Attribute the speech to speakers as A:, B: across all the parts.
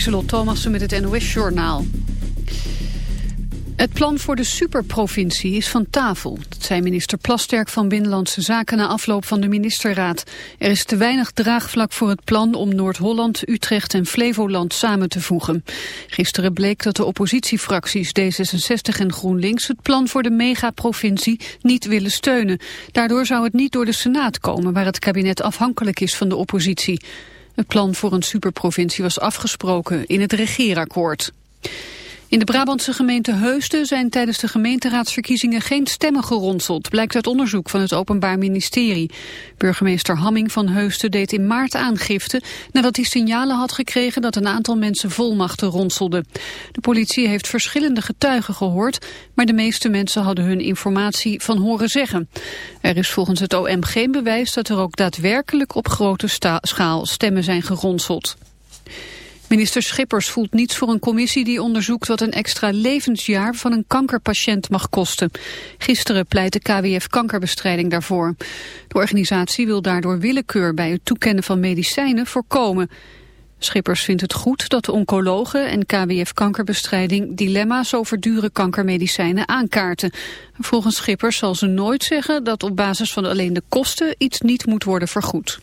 A: Lieselot Thomassen met het NOS-journaal. Het plan voor de superprovincie is van tafel. Dat zei minister Plasterk van Binnenlandse Zaken na afloop van de ministerraad. Er is te weinig draagvlak voor het plan om Noord-Holland, Utrecht en Flevoland samen te voegen. Gisteren bleek dat de oppositiefracties D66 en GroenLinks het plan voor de megaprovincie niet willen steunen. Daardoor zou het niet door de Senaat komen waar het kabinet afhankelijk is van de oppositie. Het plan voor een superprovincie was afgesproken in het regeerakkoord. In de Brabantse gemeente Heusden zijn tijdens de gemeenteraadsverkiezingen geen stemmen geronseld, blijkt uit onderzoek van het Openbaar Ministerie. Burgemeester Hamming van Heusden deed in maart aangifte nadat hij signalen had gekregen dat een aantal mensen volmachten ronselden. De politie heeft verschillende getuigen gehoord, maar de meeste mensen hadden hun informatie van horen zeggen. Er is volgens het OM geen bewijs dat er ook daadwerkelijk op grote schaal stemmen zijn geronseld. Minister Schippers voelt niets voor een commissie die onderzoekt wat een extra levensjaar van een kankerpatiënt mag kosten. Gisteren pleit de KWF kankerbestrijding daarvoor. De organisatie wil daardoor willekeur bij het toekennen van medicijnen voorkomen. Schippers vindt het goed dat de oncologen en KWF kankerbestrijding dilemma's over dure kankermedicijnen aankaarten. Volgens Schippers zal ze nooit zeggen dat op basis van alleen de kosten iets niet moet worden vergoed.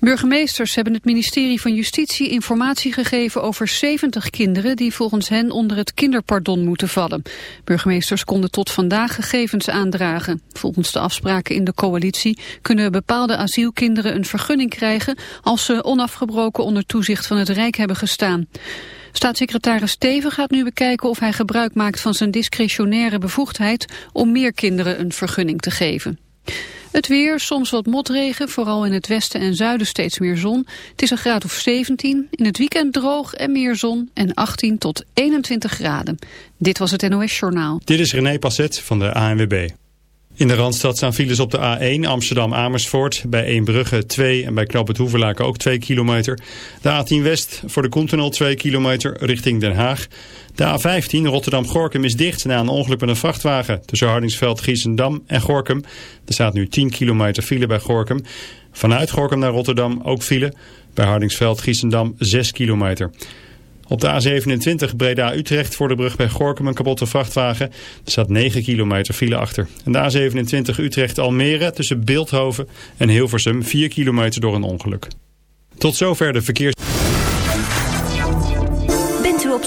A: Burgemeesters hebben het ministerie van Justitie informatie gegeven over 70 kinderen die volgens hen onder het kinderpardon moeten vallen. Burgemeesters konden tot vandaag gegevens aandragen. Volgens de afspraken in de coalitie kunnen bepaalde asielkinderen een vergunning krijgen als ze onafgebroken onder toezicht van het Rijk hebben gestaan. Staatssecretaris Steven gaat nu bekijken of hij gebruik maakt van zijn discretionaire bevoegdheid om meer kinderen een vergunning te geven. Het weer, soms wat motregen, vooral in het westen en zuiden steeds meer zon. Het is een graad of 17, in het weekend droog en meer zon en 18 tot 21 graden. Dit was het NOS Journaal.
B: Dit is René Passet van de ANWB. In de Randstad staan files op de A1 Amsterdam-Amersfoort. Bij Eembrugge 2 en bij Knoop het Hoeverlaken ook 2 kilometer. De A10 West voor de Continental 2 kilometer richting Den Haag. De A15 Rotterdam-Gorkum is dicht na een ongeluk met een vrachtwagen. Tussen Hardingsveld, Giesendam en Gorkum. Er staat nu 10 kilometer file bij Gorkum. Vanuit Gorkum naar Rotterdam ook file. Bij Hardingsveld, Giesendam 6 kilometer. Op de A27 Breda-Utrecht voor de brug bij Gorkum een kapotte vrachtwagen. Er staat 9 kilometer file achter. En de A27 Utrecht-Almere tussen Beeldhoven en Hilversum 4 kilometer door een ongeluk. Tot zover de verkeers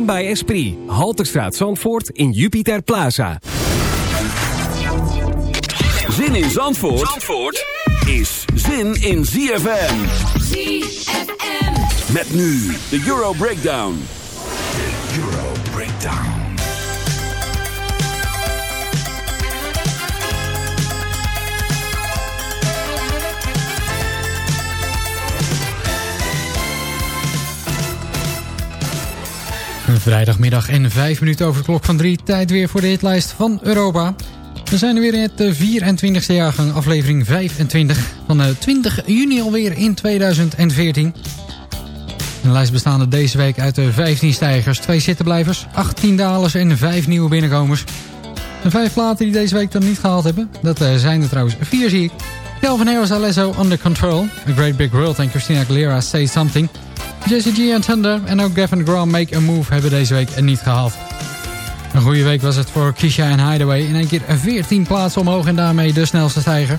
C: By Esprit. Halterstraat Zandvoort in Jupiter Plaza.
D: Zin in Zandvoort, Zandvoort is zin in ZFM.
E: ZFM.
D: Met nu de Euro Breakdown. De Euro Breakdown.
F: Vrijdagmiddag en 5 minuten over de klok van 3. Tijd weer voor de hitlijst van Europa. We zijn er weer in het 24e jaargang, aflevering 25 van eh, 20 juni alweer in 2014. Een lijst bestaande deze week uit de 15 stijgers, 2 zittenblijvers, 18 dalers en 5 nieuwe binnenkomers. De 5 platen die deze week dan niet gehaald hebben, dat eh, zijn er trouwens 4 zie ik. Calvin Harris Alesso Under Control, A Great Big World en Christina Aguilera Say Something. Jesse G en Thunder en ook Gavin DeGraw Make a Move hebben deze week niet gehaald. Een goede week was het voor Kisha en Hideaway. In één keer 14 plaatsen omhoog en daarmee de snelste stijger.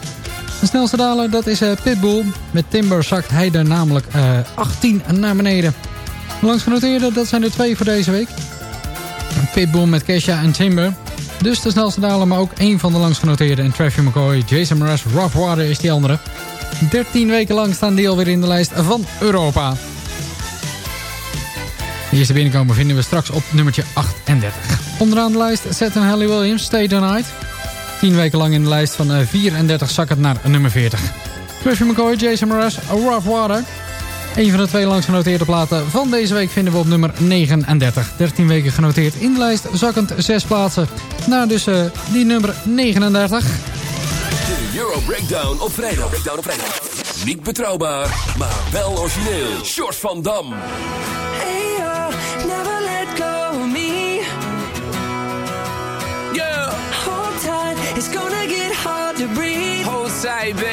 F: De snelste daler dat is eh, Pitbull. Met Timber zakt hij er namelijk eh, 18 naar beneden. De langs genoteerde dat zijn er twee voor deze week. Pitbull met Kesha en Timber. Dus de snelste daler, maar ook één van de langs genoteerde. En Travis McCoy, Jason Mraz, Rough Water is die andere. 13 weken lang staan die alweer in de lijst van Europa. De eerste binnenkomen vinden we straks op nummertje 38. Onderaan de lijst zet een Halle Williams, Stay the Night. 10 weken lang in de lijst van eh, 34 zak het naar nummer 40. Travis McCoy, Jason Mraz, Rough Water. Een van de twee langs genoteerde platen van deze week vinden we op nummer 39. 13 weken genoteerd in de lijst, zakkend 6 plaatsen. Naar dus eh, die nummer 39.
D: De Euro Breakdown op vrijdag. Breakdown op vrijdag. Niet betrouwbaar, maar wel origineel. Short van Dam.
G: Baby.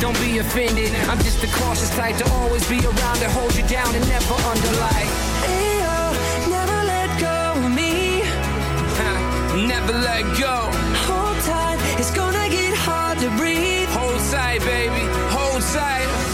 G: Don't be offended, I'm just the cautious type to always be around to hold you down and never underlie.
E: Hey, yo, never let go of me.
G: Never let go.
E: Hold tight, it's gonna get hard to breathe.
G: Hold tight, baby. Hold tight.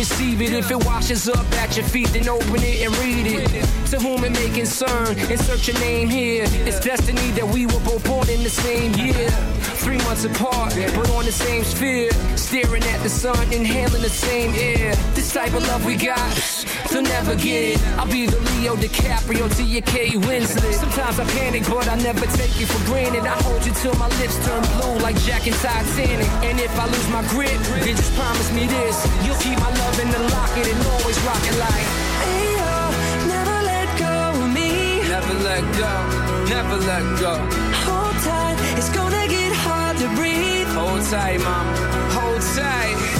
G: Receive it. If it washes up at your feet, then open it and read it. To whom it may concern, insert your name here. It's destiny that we were both born in the same year. Three months apart, but on the same sphere. Staring at the sun, inhaling the same air. This type of love we got, they'll never get it. I'll be the Leo DiCaprio to your Kate Winslet. Sometimes I panic, but I never take you for granted. I hold you till my lips turn blue like Jack and Titanic. And if I lose my grip, then just promise me this. You'll keep my love in the locket and always rock it like.
E: Let go,
G: never let go.
E: Hold tight, it's gonna get hard to breathe.
G: Hold tight, mama, hold tight.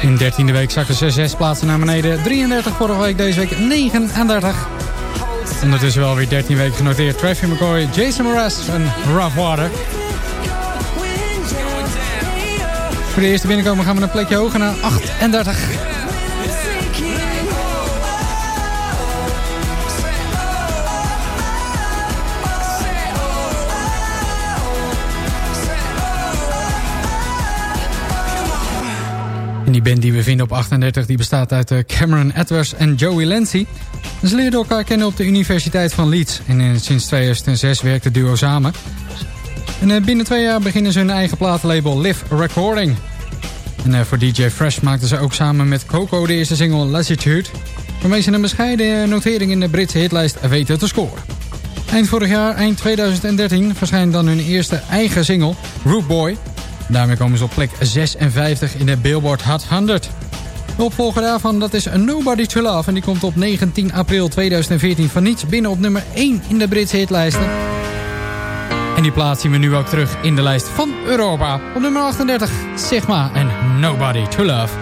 E: In 13e week zakken ze 6 plaatsen naar beneden. 33 vorige week, deze week 39. Ondertussen wel weer 13 weken genoteerd. Travis McCoy, Jason Mraz en Rough Water. Voor de eerste binnenkomen gaan we een plekje hoger naar 38. Die band die we vinden op 38 die bestaat uit eh, Cameron Edwards en Joey Lancy. Ze leerden elkaar kennen op de Universiteit van Leeds. En eh, sinds 2006 werkt het duo samen. En eh, binnen twee jaar beginnen ze hun eigen platenlabel Live Recording. En voor DJ Fresh maakten ze ook samen met Coco de eerste single Lassitude... waarmee ze een bescheiden notering in de Britse hitlijst weten te scoren. Eind vorig jaar, eind 2013, verschijnt dan hun eerste eigen single, Root Boy... Daarmee komen ze op plek 56 in de Billboard Hot 100. De opvolger daarvan dat is Nobody to Love. En die komt op 19 april 2014 van niets binnen op nummer 1 in de Britse hitlijsten. En die plaatsen we nu ook terug in de lijst van Europa. Op nummer 38 Sigma en Nobody to Love.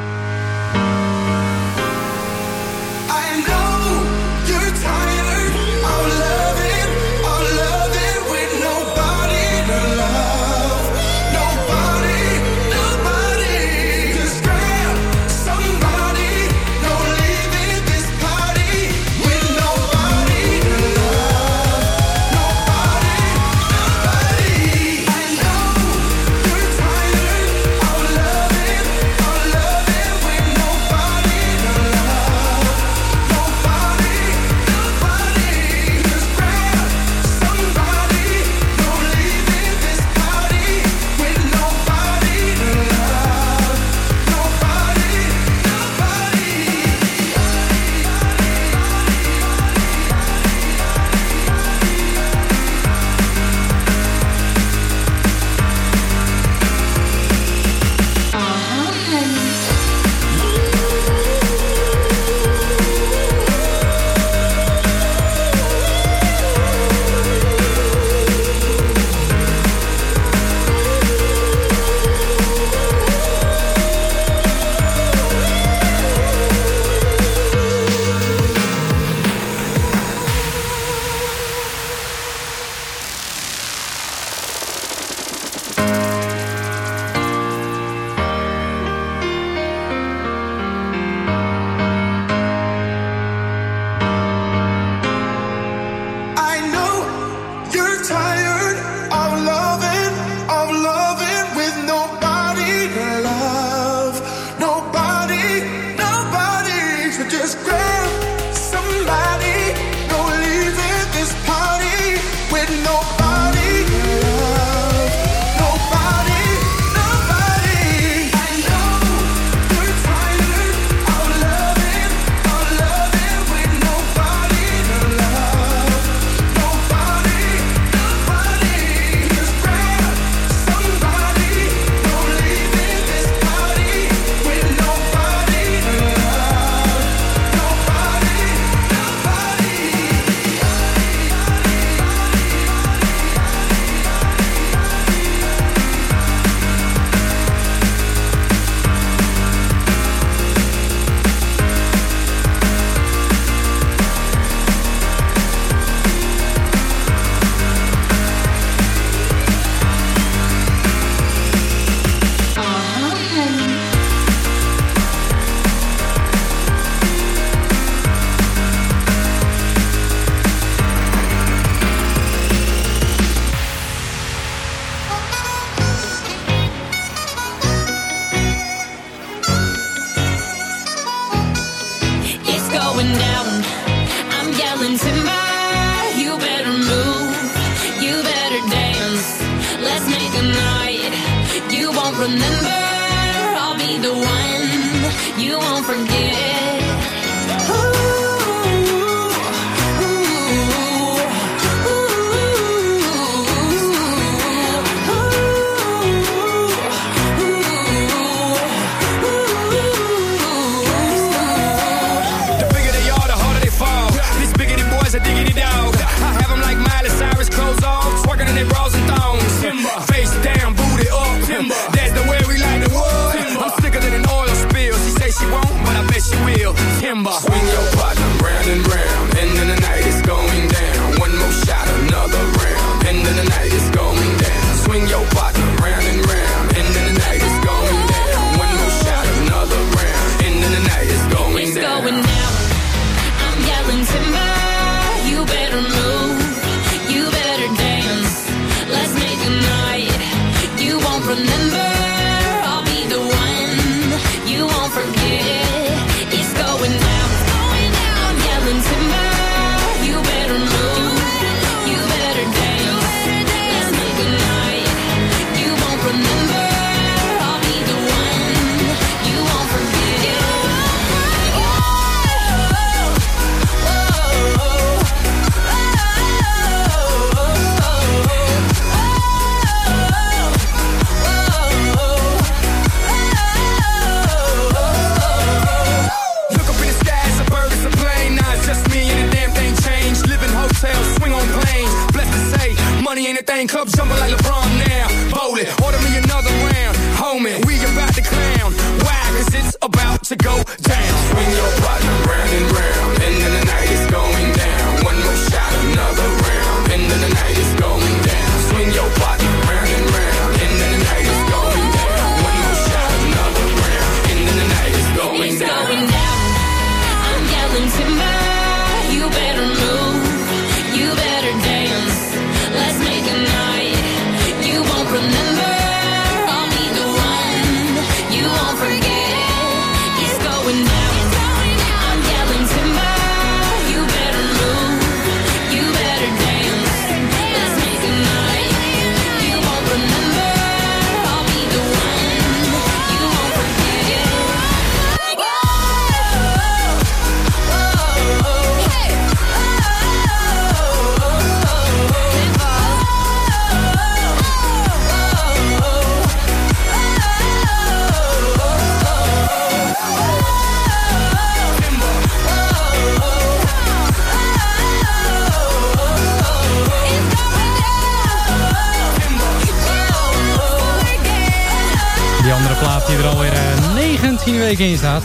F: 19 weken in staat.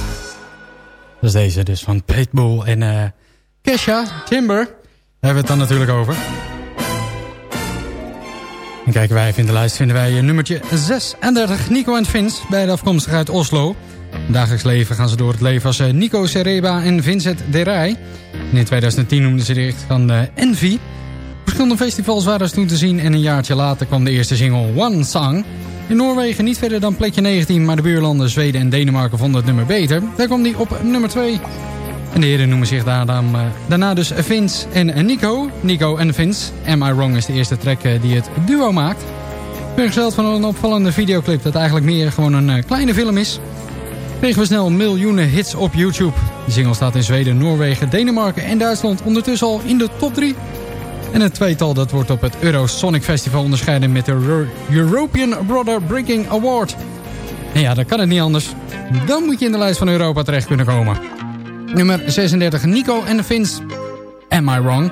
F: Dat is deze dus van Pitbull en eh Kesha, Timber. Daar hebben we het dan natuurlijk over. En kijken wij even in de lijst vinden wij eh, nummertje 36. Nico en Vince, beide afkomstig uit Oslo. Dagelijks leven gaan ze door het leven als eh, Nico Sereba en Vincent De Rij. En in 2010 noemden ze zich van Envy. Verschillende festivals waren ze toen te zien en een jaartje later kwam de eerste single One Song. In Noorwegen niet verder dan plekje 19, maar de buurlanden Zweden en Denemarken vonden het nummer beter. Daar kwam die op nummer 2. En de heren noemen zich daarna, eh, daarna dus Vince en Nico. Nico en Vince. Am I Wrong is de eerste track eh, die het duo maakt. Vergezeld van een opvallende videoclip dat eigenlijk meer gewoon een eh, kleine film is. Kregen we snel miljoenen hits op YouTube. De single staat in Zweden, Noorwegen, Denemarken en Duitsland ondertussen al in de top 3. En het tweetal dat wordt op het Eurosonic Festival onderscheiden met de Ro- European Brother Breaking Award. En ja, dan kan het niet anders. Dan moet je in de lijst van Europa terecht kunnen komen. Nummer 36, Nico en Vince. Am I Wrong?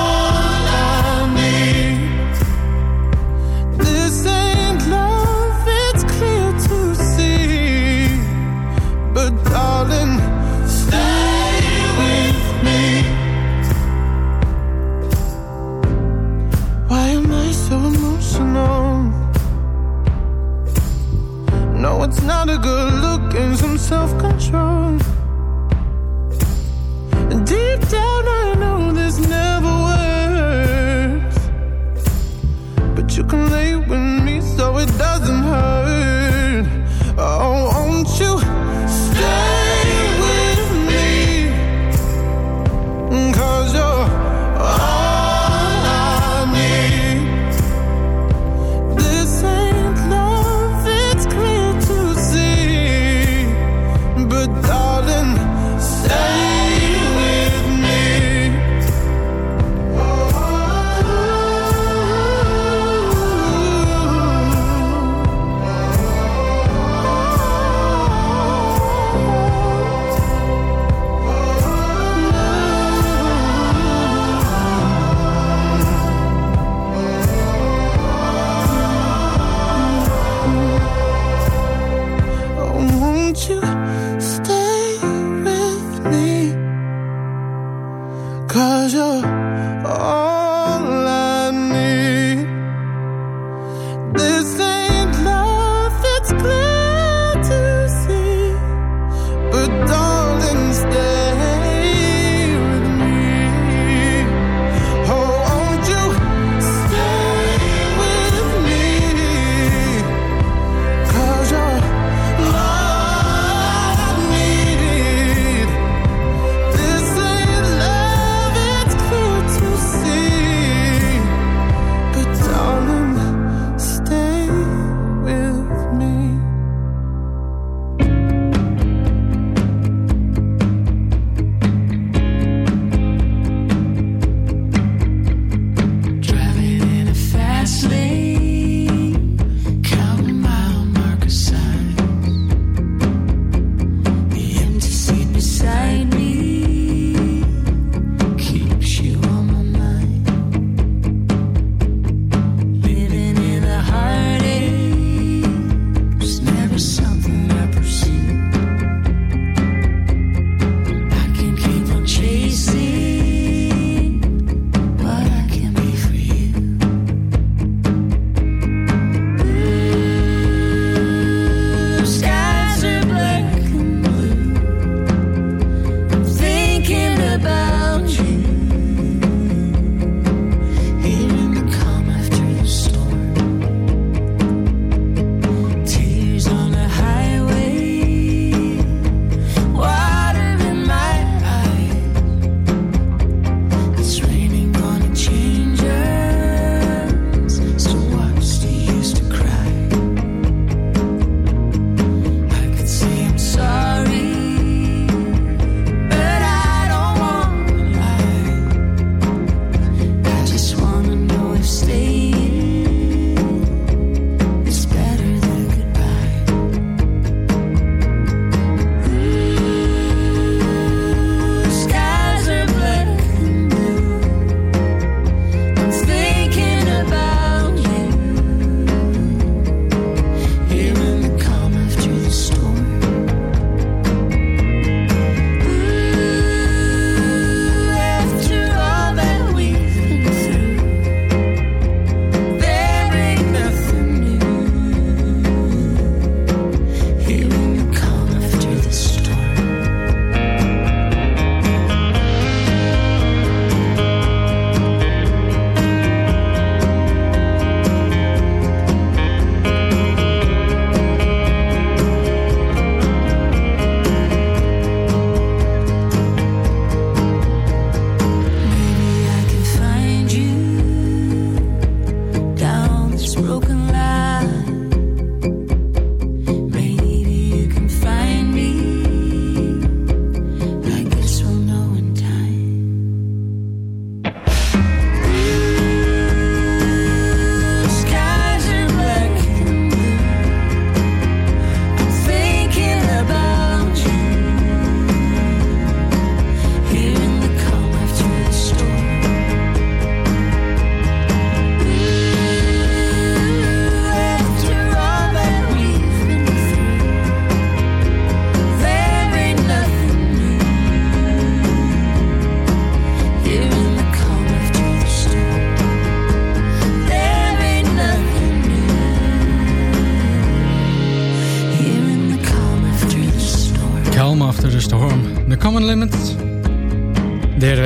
F: broken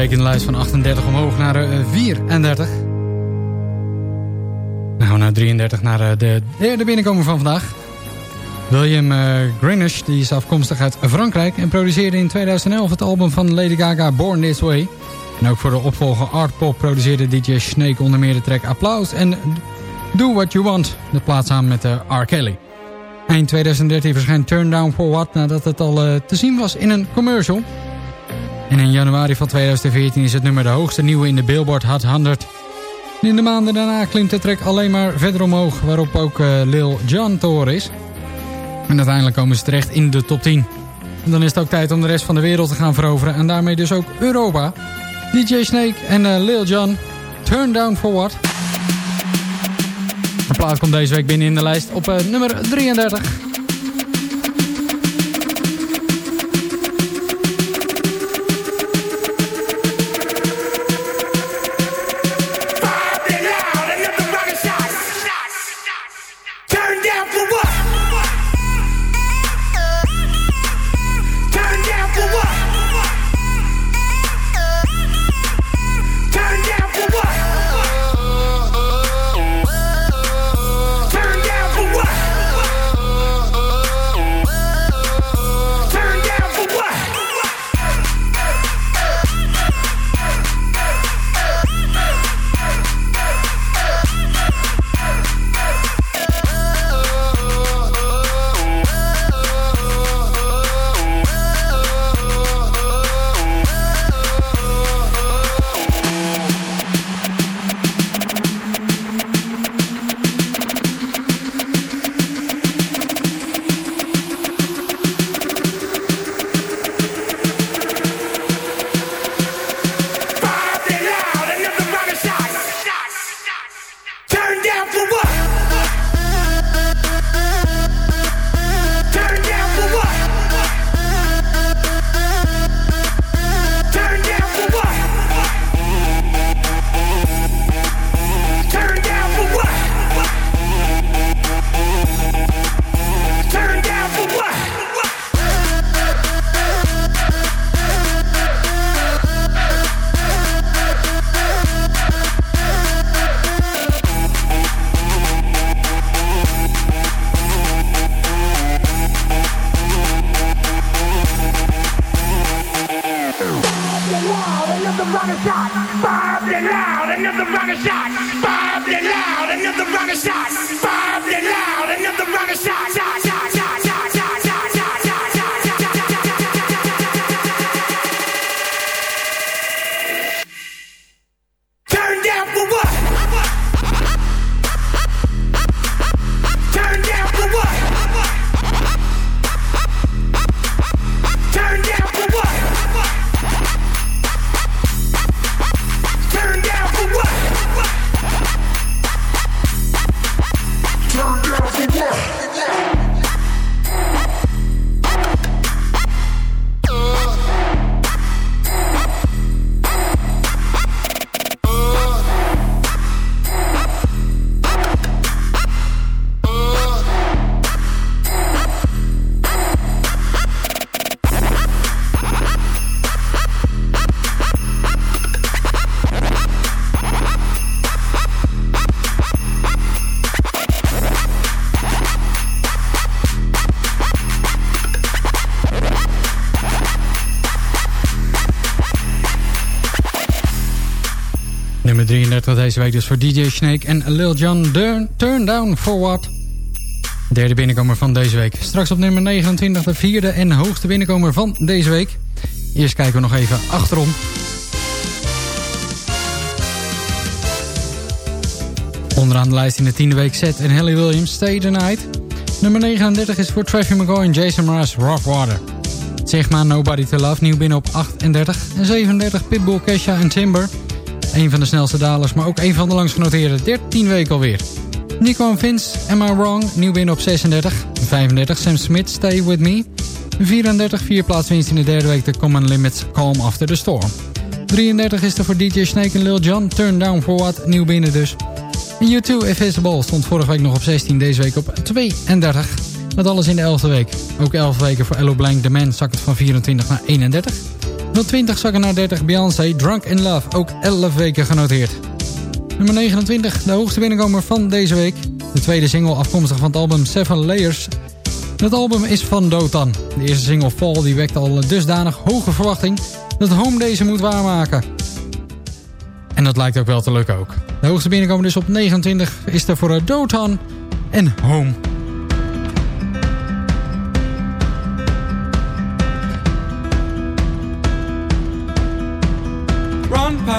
F: week in de lijst van 38 omhoog naar uh, 34. Dan gaan we naar 33 naar uh, de derde binnenkomer van vandaag. William uh, Greenish die is afkomstig uit Frankrijk... en produceerde in 2011 het album van Lady Gaga Born This Way. En ook voor de opvolger Art Pop produceerde DJ Snake onder meer de track Applaus... en Do What You Want, de plaats samen met R. Kelly. Eind 2013 verschijnt Turn Down For What nadat het al te zien was in een commercial. En in januari van 2014 is het nummer de hoogste nieuwe in de Billboard Hot 100. En in de maanden daarna klimt de track alleen maar verder omhoog, waarop ook uh, Lil Jon te horen is. En uiteindelijk komen ze terecht in de top 10. En dan is het ook tijd om de rest van de wereld te gaan veroveren en daarmee dus ook Europa. DJ Snake en uh, Lil Jon, Turn Down For What... De plaat komt deze week binnen in de lijst op uh, nummer 33. Nummer deze week dus voor DJ Snake en Lil Jon Turn, Down For What. Derde binnenkomer van deze week. Straks op nummer 29 de vierde en hoogste binnenkomer van deze week. Eerst kijken we nog even achterom. Onderaan de lijst in de tiende week Seth en Haley Williams Stay The Night. Nummer 39 is voor Travis McCoy en Jason Mraz Rough Water. Maar Nobody To Love nieuw binnen op 38. En 37 Pitbull, Kesha en Timber. Een van de snelste dalers, maar ook een van de langst genoteerde. 13 weken alweer. Nico en Vince, Am I Wrong? Nieuw binnen op 36. 35, Sam Smith, Stay With Me. 34, vier plaatswinst in de derde week de Common Limits, Calm After The Storm. 33 is er voor DJ Snake en Lil Jon, Turn Down For What, nieuw binnen dus. En U2 Ball stond vorige week nog op 16, deze week op 32. Met alles in de 11e week. Ook 11 weken voor Ello Blank, The Man, zakt het van 24 naar 31. Van 20 zakken naar 30 Beyoncé, Drunk in Love, ook 11 weken genoteerd. Nummer 29, de hoogste binnenkomer van deze week. De tweede single afkomstig van het album Seven Layers. Het album is van Dotan. De eerste single Fall die wekt al dusdanig hoge verwachting dat Home deze moet waarmaken. En dat lijkt ook wel te lukken ook. De hoogste binnenkomer dus op 29 is er voor eh, Dotan en Home.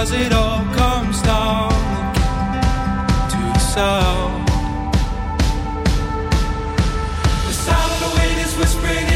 H: as it all comes down again to the sound. The sound of the wind is whispering.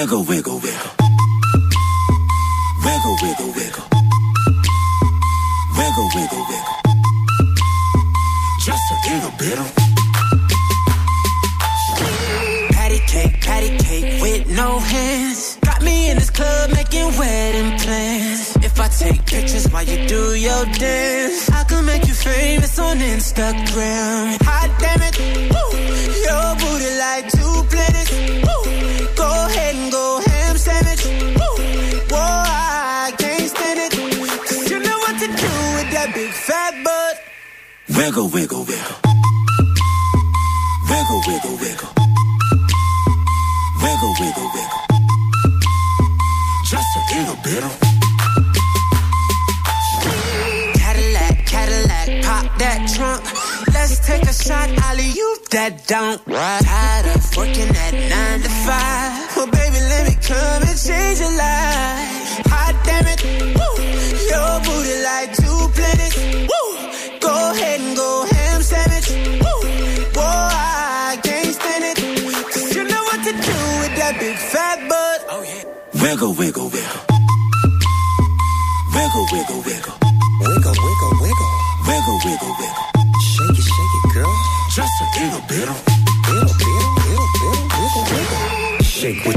I: Wiggle, wiggle, wiggle. Wiggle, wiggle, wiggle. Wiggle, wiggle, wiggle. Just a little bit of.
J: Patty cake, patty cake with no hands. Got me in this club making wedding plans. If I take pictures while you do your dance, I can make you famous on Instagram. Hot damn it, woo. your booty like two planets.
I: Wiggle, wiggle, wiggle. Wiggle, wiggle, wiggle. Wiggle, wiggle, wiggle. Just a little bit of.
J: Cadillac, Cadillac, pop that trunk. Let's take a shot, Ollie, you that don't. Tired of working at nine to five. Well, baby, let me come and change your life. Hot damn it, woo. Your booty like
I: Wiggle, wiggle, wiggle. Wiggle, wiggle, wiggle.
K: Wiggle, wiggle, wiggle.
I: Wiggle, wiggle, wiggle.
K: Shake it, shake it, girl.
I: Just a little bit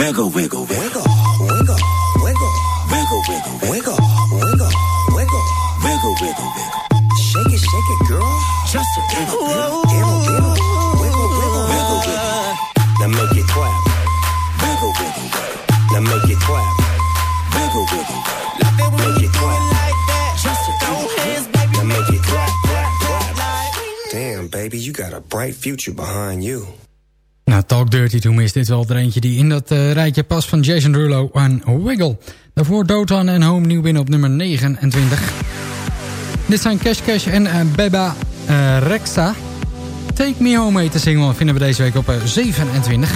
I: Wiggle, wiggle, wiggle.
K: Wiggle, wiggle,
I: Wiggle, wiggle, wiggle.
K: wiggle, wiggle, wiggle.
I: Wiggle, wiggle, wiggle.
K: Shake it, shake it, girl.
I: Just a little bit of.
K: Diddle, diddle. Wiggle, wiggle,
I: Wiggle, wiggle.
K: Now make it clap.
I: Wiggle, wiggle, wiggle.
K: Now make it clap.
I: Wiggle, wiggle, wiggle.
J: Love it when
K: Make
J: you
K: it
J: do
K: clap.
J: it like that.
I: Just
J: Throw hands, baby.
K: Now make it clap, clap, clap. Damn, baby, you got a bright future behind you.
F: Dirty To Me is dit wel er eentje die in dat eh, rijtje past van Jason Derulo en Wiggle. Daarvoor Dotan en Home nieuw binnen op nummer 29. Dit zijn Cash Cash en eh, Beba eh, Rexa. Take Me Home heet de single vinden we deze week op eh, 27.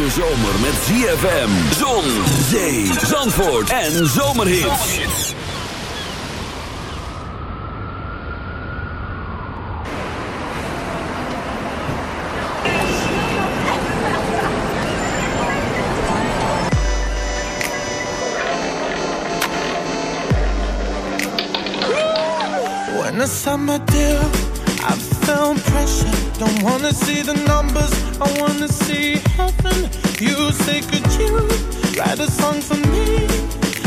D: Hete zomer met ZFM, zon, zee, zandvoort en zomerhits.
E: When the summer. Don't wanna see the numbers, I wanna see heaven. You say, could you write a song for me?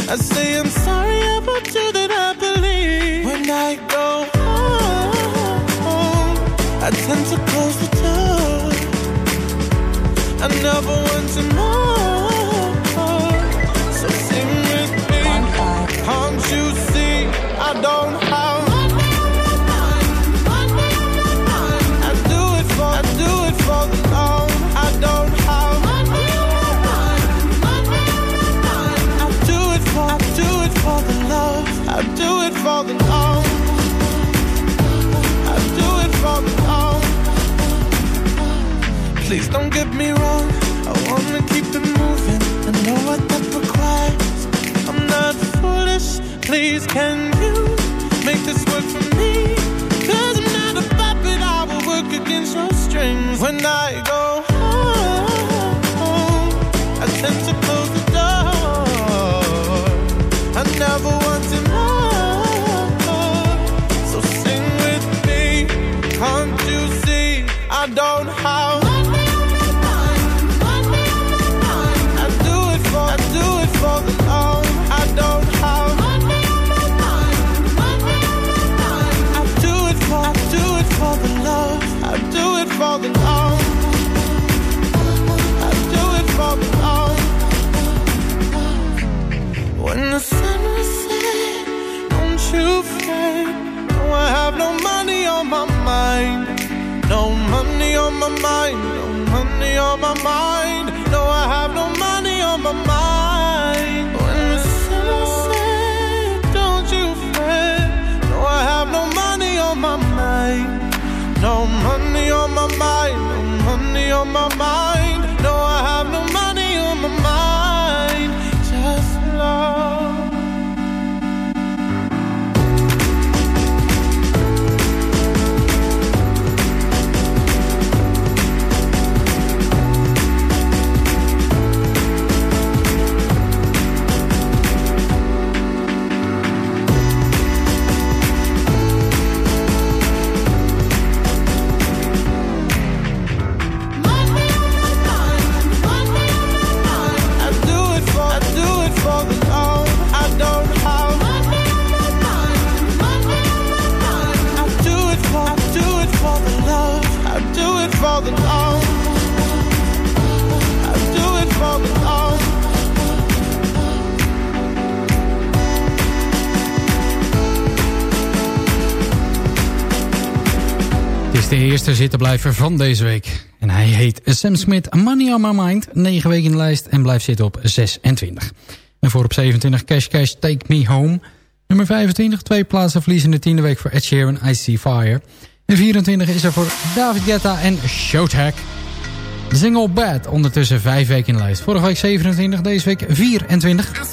E: I say, I'm sorry about you that I believe. When I go home, I tend to close the door. I never want to know. So sing with me. Can't you see? I don't Please don't get me wrong. I wanna keep it moving. I know what that requires. I'm not foolish. Please, can you make this work for me? Cause I'm not a puppet. I will work against your strings. When I go
F: zittenblijver van deze week. En hij heet Sam Smith, Money on My Mind. 9 weken in de lijst en blijft zitten op 26. En voor op 27 Cash Cash Take Me Home. Nummer 25, twee plaatsen verliezen in de tiende week voor Ed Sheeran, I See Fire. En 24 is er voor David Guetta en Showtag. De single Bad, ondertussen 5 weken in de lijst. Vorige week 27, deze week 24.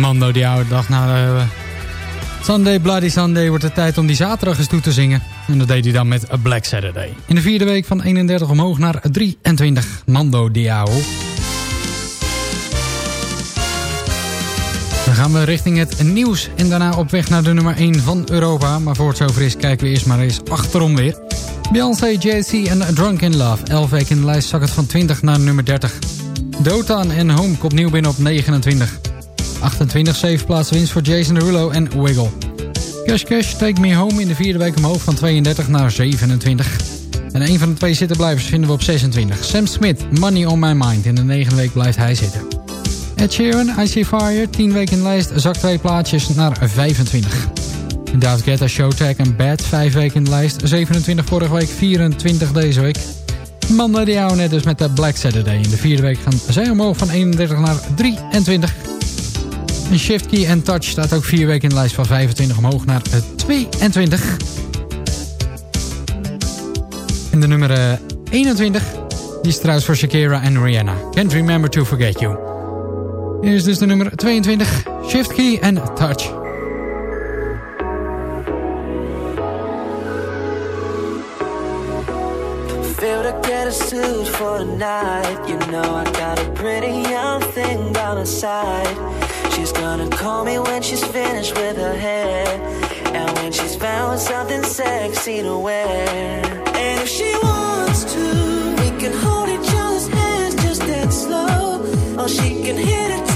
F: Mando, die dag na de Sunday Bloody Sunday wordt het tijd om die zaterdag eens toe te zingen. En dat deed hij dan met A Black Saturday. In de vierde week van 31 omhoog naar 23. Mando Diao. Dan gaan we richting het nieuws en daarna op weg naar de nummer 1 van Europa. Maar voor het zover is, kijken we eerst maar eens achterom weer. Beyoncé, JC en Drunk in Love. 11 weken in de lijst zak het van 20 naar nummer 30. Dotan en Home komt nieuw binnen op 29. 28 7 plaatsen winst voor Jason Derulo en Wiggle. Cash Cash Take Me Home in de vierde week omhoog van 32 naar 27. En een van de twee zittenblijvers vinden we op 26. Sam Smith, Money on My Mind. In de negende week blijft hij zitten. Ed Sheeran, I See Fire, 10 weken in de lijst, zakt twee plaatsjes naar 25. David Guetta, Showtag en Bad, 5 weken in de lijst. 27 vorige week, 24 deze week. Manda Diao net dus met de Black Saturday. In de vierde week gaan zij omhoog van 31 naar 23. Shift Key en Touch staat ook vier weken in de lijst van 25 omhoog naar 22. En de nummer eh, 21, die is trouwens voor Shakira en Rihanna. Can't Remember to Forget You. Hier is dus de nummer 22, Shift Key en Touch.
L: Get a suit for tonight. You know I got a pretty young thing by my side. She's gonna call me when she's finished with her hair. And when she's found something sexy to wear. And if she wants to, we can hold each other's hands just that slow. Or she can hit it